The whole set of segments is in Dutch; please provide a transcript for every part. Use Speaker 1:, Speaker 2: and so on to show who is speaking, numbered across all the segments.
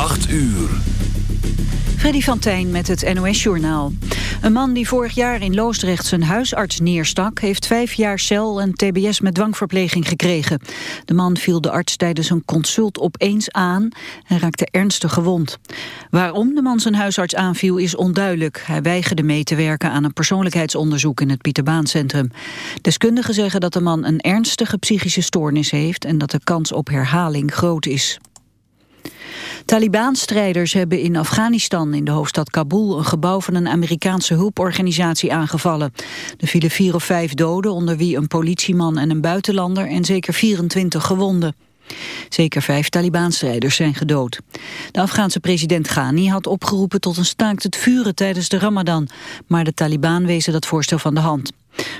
Speaker 1: 8 uur.
Speaker 2: Freddy van Tijn met het NOS-journaal. Een man die vorig jaar in Loosdrecht zijn huisarts neerstak... heeft vijf jaar cel en tbs met dwangverpleging gekregen. De man viel de arts tijdens een consult opeens aan... en raakte ernstig gewond. Waarom de man zijn huisarts aanviel is onduidelijk. Hij weigerde mee te werken aan een persoonlijkheidsonderzoek... in het Pieterbaancentrum. Deskundigen zeggen dat de man een ernstige psychische stoornis heeft... en dat de kans op herhaling groot is. Taliban-strijders hebben in Afghanistan in de hoofdstad Kabul een gebouw van een Amerikaanse hulporganisatie aangevallen. Er vielen vier of vijf doden, onder wie een politieman en een buitenlander en zeker 24 gewonden. Zeker vijf Taliban-strijders zijn gedood. De Afghaanse president Ghani had opgeroepen tot een staakt het vuren tijdens de ramadan, maar de Taliban wezen dat voorstel van de hand.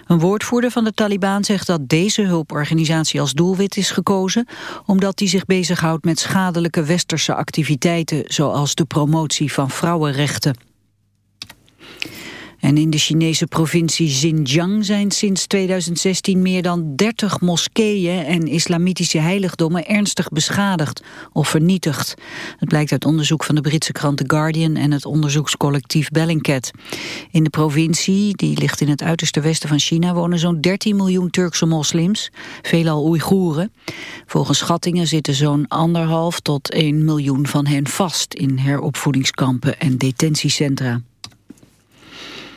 Speaker 2: Een woordvoerder van de Taliban zegt dat deze hulporganisatie als doelwit is gekozen... omdat die zich bezighoudt met schadelijke westerse activiteiten... zoals de promotie van vrouwenrechten. En in de Chinese provincie Xinjiang zijn sinds 2016 meer dan 30 moskeeën en islamitische heiligdommen ernstig beschadigd of vernietigd. Het blijkt uit onderzoek van de Britse krant The Guardian en het onderzoekscollectief Bellingcat. In de provincie, die ligt in het uiterste westen van China, wonen zo'n 13 miljoen Turkse moslims, veelal Oeigoeren. Volgens schattingen zitten zo'n anderhalf tot 1 miljoen van hen vast in heropvoedingskampen en detentiecentra.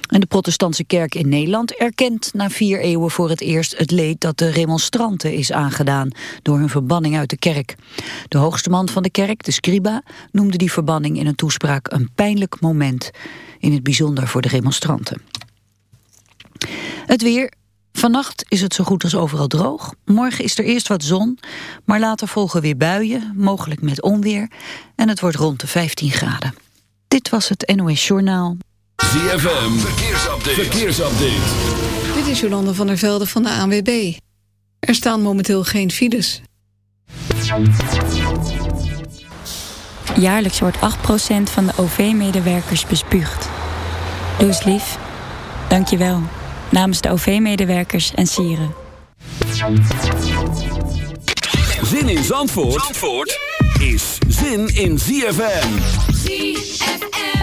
Speaker 2: En de protestantse kerk in Nederland erkent na vier eeuwen voor het eerst het leed dat de remonstranten is aangedaan door hun verbanning uit de kerk. De hoogste man van de kerk, de scriba, noemde die verbanning in een toespraak een pijnlijk moment, in het bijzonder voor de remonstranten. Het weer, Vannacht is het zo goed als overal droog. Morgen is er eerst wat zon, maar later volgen weer buien, mogelijk met onweer. En het wordt rond de 15 graden. Dit was het NOS Journaal.
Speaker 1: ZFM, verkeersupdate. verkeersupdate.
Speaker 3: Dit is Jolande van der Velde van de ANWB. Er staan momenteel geen files.
Speaker 4: Jaarlijks wordt 8% van de OV-medewerkers bespuugd. Doe eens lief. Dank je wel. Namens de OV-medewerkers en sieren.
Speaker 1: Zin in Zandvoort, Zandvoort is zin in ZFM. ZFM.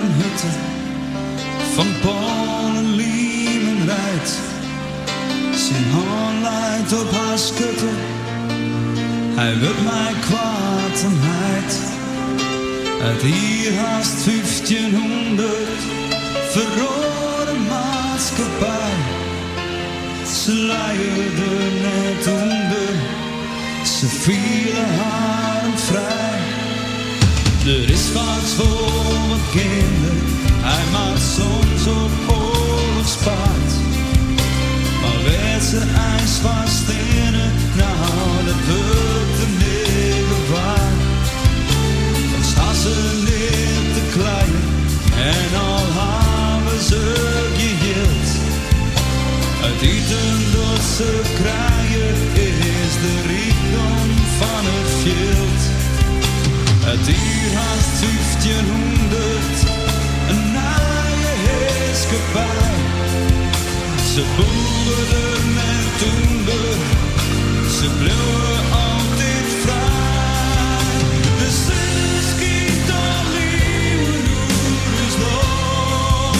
Speaker 5: Hutte van Polen, Liemen rijdt. Zijn hand leidt op haar schutte, hij wil mij kwaad en heid. Uit hier haast 1500 verrode maatschappij. Ze leidde net onder, ze vielen haar vrij. Er is wat voor wat kinderen, hij maakt soms op oorlogspaard. Maar werd ze ijs vast in het, nou dat wordt de negen waard. Dan staan ze neer te klein en al hebben ze geheeld. Het eten dat ze krijgen Het hier haast 1500, een naaie heerskepaar. Ze boerden en toender, ze bleven altijd vrij. De zon schiet al nieuwe is nog,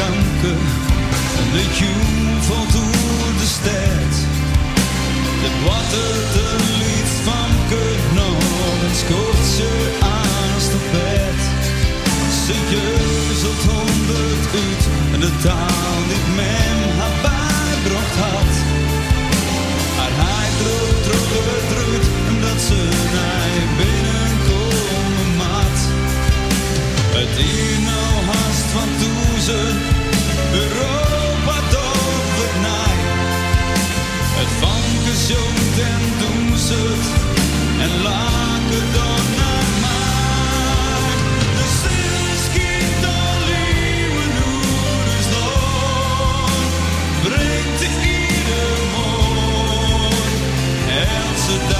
Speaker 5: kanker en de jong valt door de stad. Het water de lied van kut nog en scoort ze aan de bed. Ze jeuzelt honderd uit en de taal die men haar bijbracht had. Maar hij droog droog het uit dat ze naar binnenkomen maat. Het hier nou haast van toezen, Europa tovert naai. Het vanken gezond en doezet en laken dan naar mij. De zinskind al nieuwe noeders door, dus
Speaker 1: breekt de ieder mooi, en ze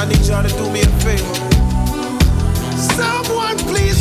Speaker 6: I need y'all to do me a favor. Someone please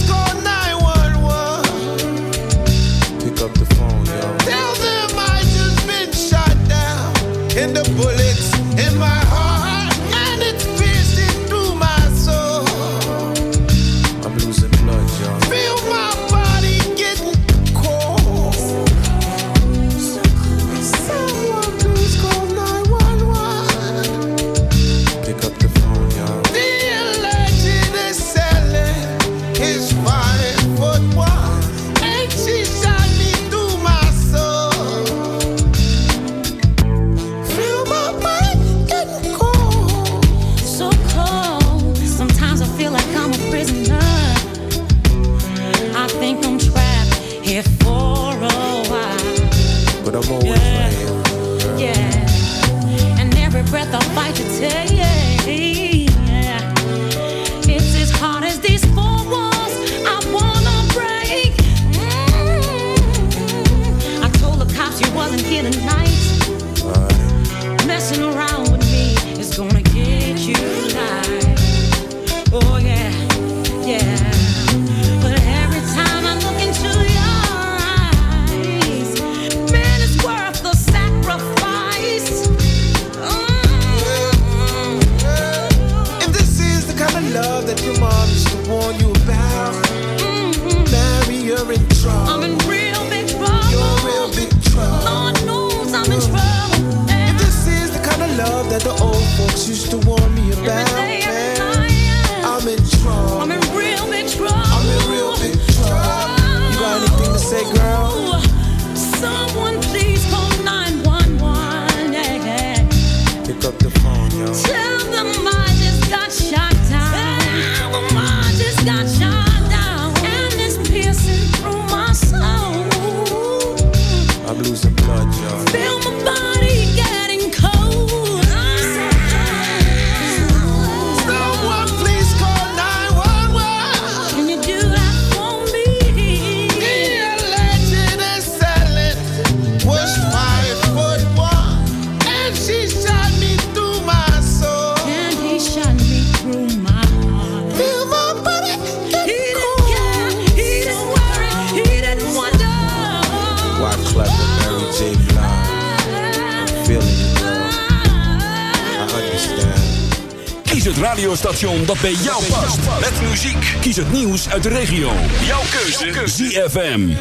Speaker 1: ZFM.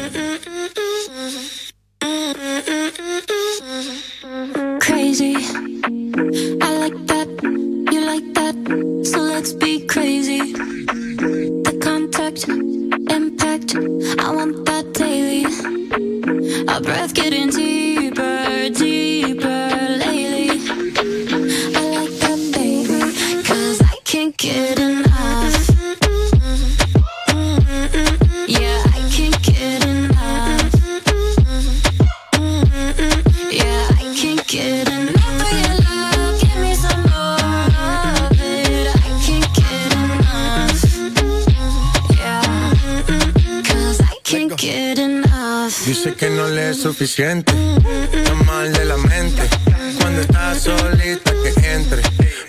Speaker 7: Crazy. I like that. You like that. So let's be crazy. The contact, impact. I want that daily. Our breath getting deeper, deeper lately. I like that, baby. Cause I can't get
Speaker 8: suficiente, está mal de la mente. Cuando está solita que entre,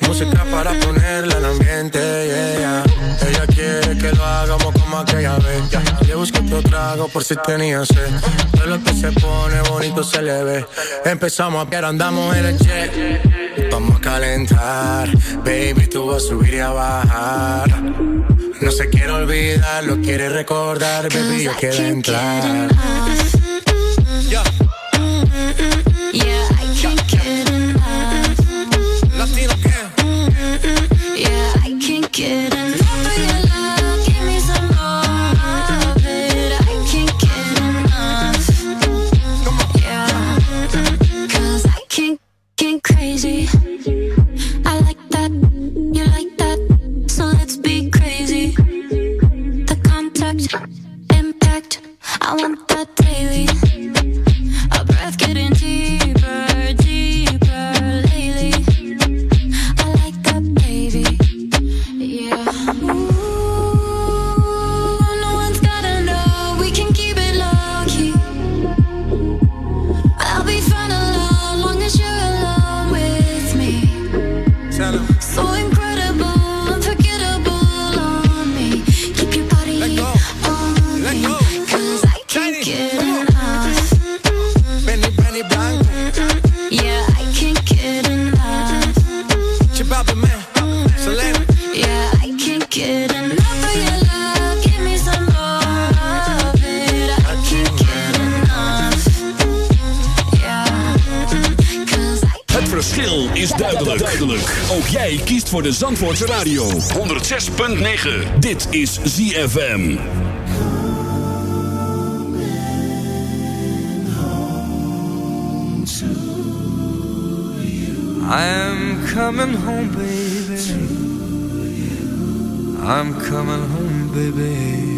Speaker 8: música para ponerla en ambiente. Yeah. Ella quiere que lo hagamos como aquella vez. Le busqué otro trago por si tenía sed. Todo lo que se pone bonito se le ve. Empezamos a piar, andamos en el jet. Vamos a calentar, baby, tú vas a subir y a bajar. No se quiere olvidar, lo quiere recordar, baby, yo quiero entrar.
Speaker 7: Get.
Speaker 1: Jij kiest voor de Zandvoortse Radio. 106.9. Dit is ZFM.
Speaker 9: I'm coming home, baby. I'm coming home, baby.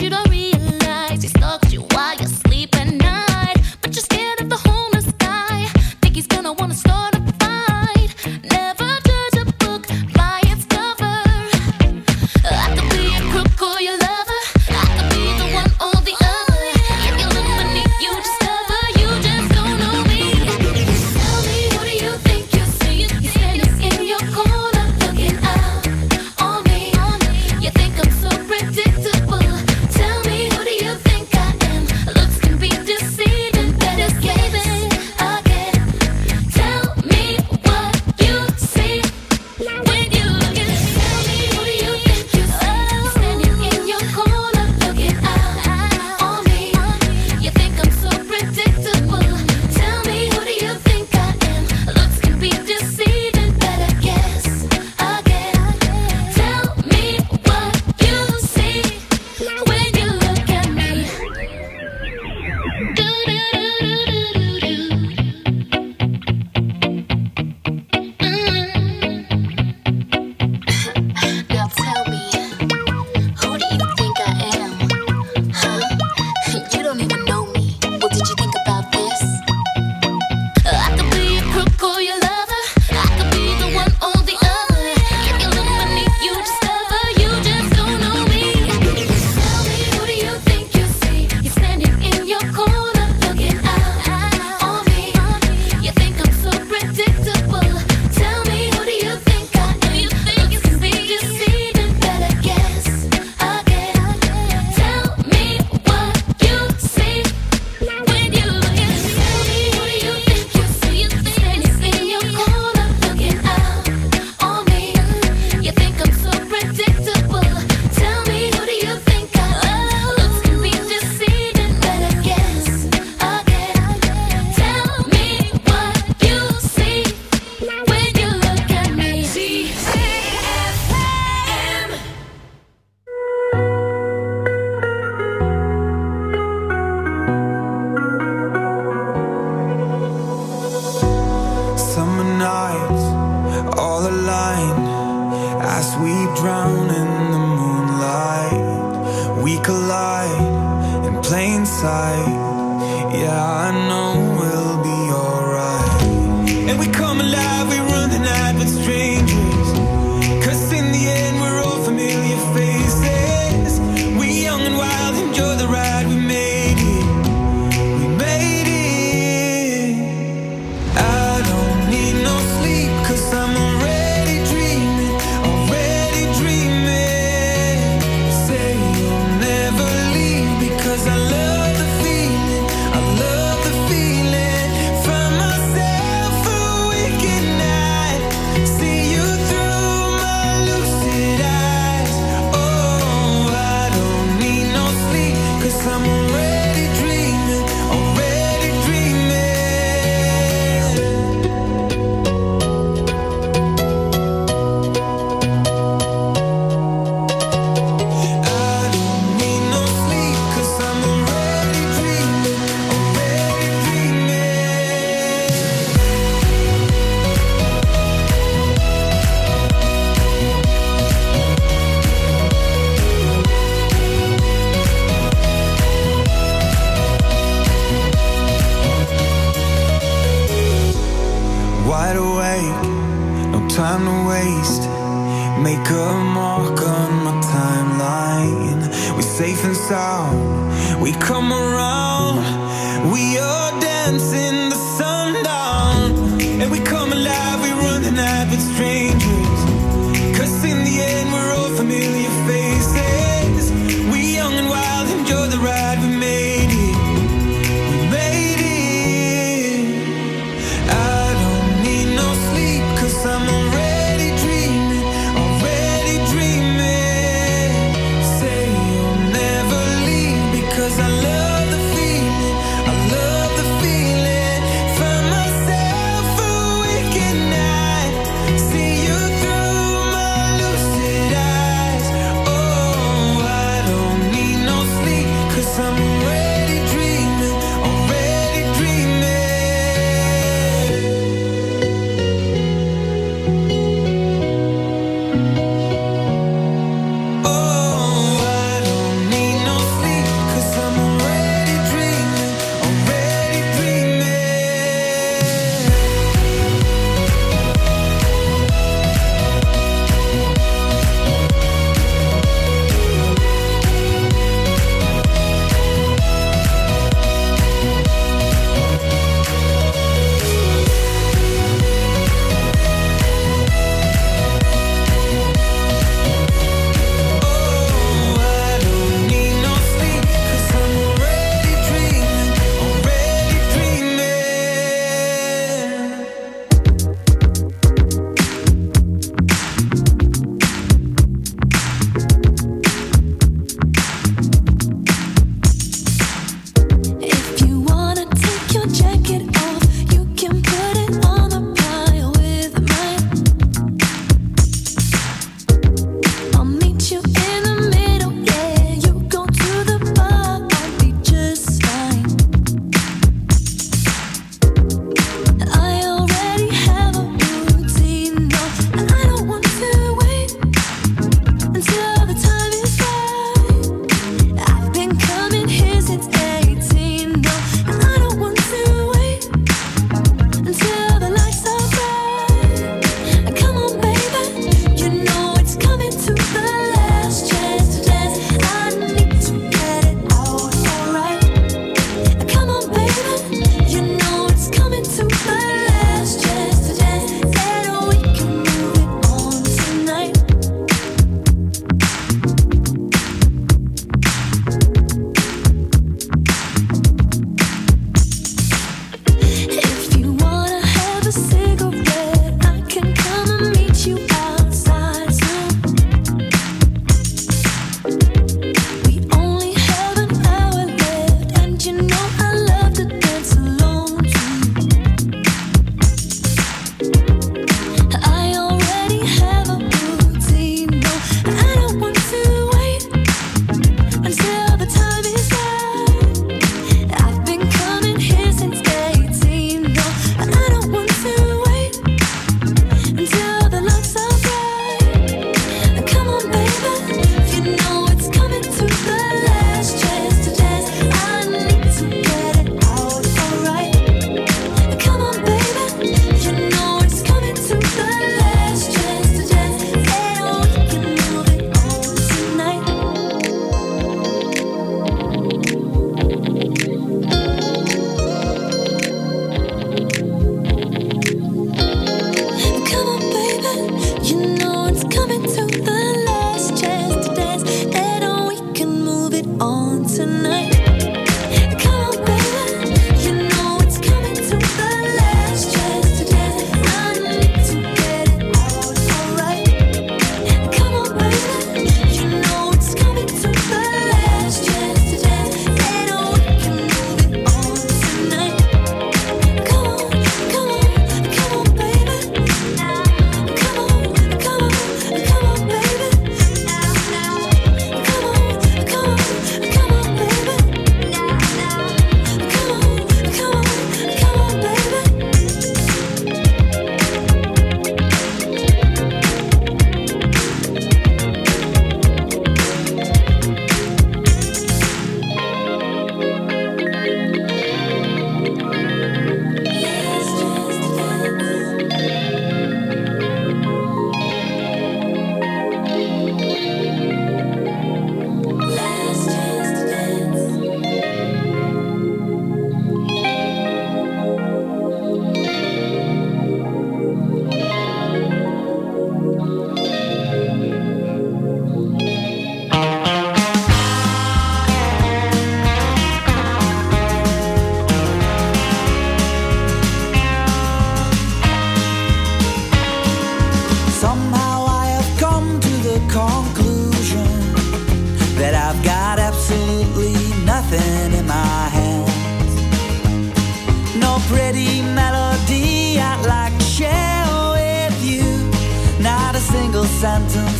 Speaker 6: you
Speaker 9: don't
Speaker 10: sound. We come around.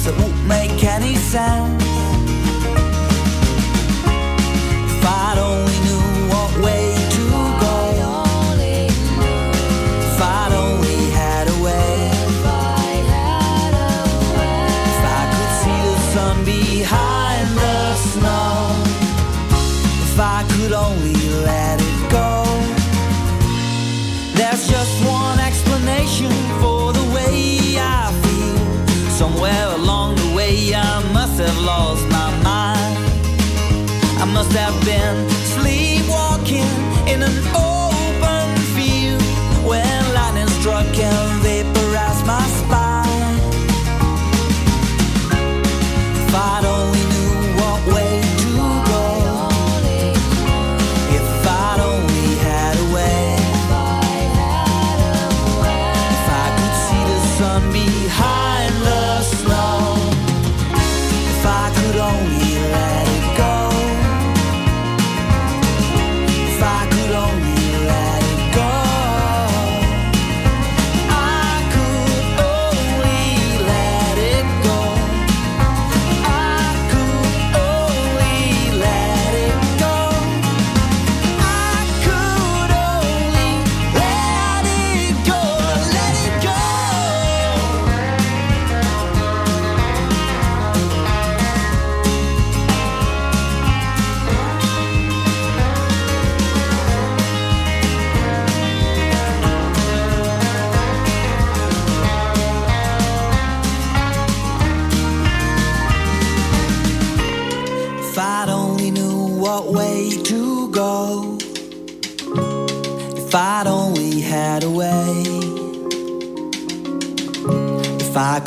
Speaker 2: That won't make any sound. been sleepwalking in an old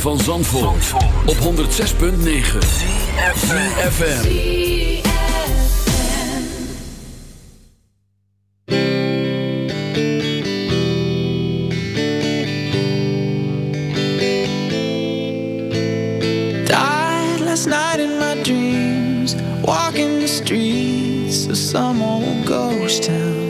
Speaker 1: van Zandvoort, Zandvoort. op 106.9 CFFM
Speaker 10: Died last night in my dreams Walking the streets of some old ghost town.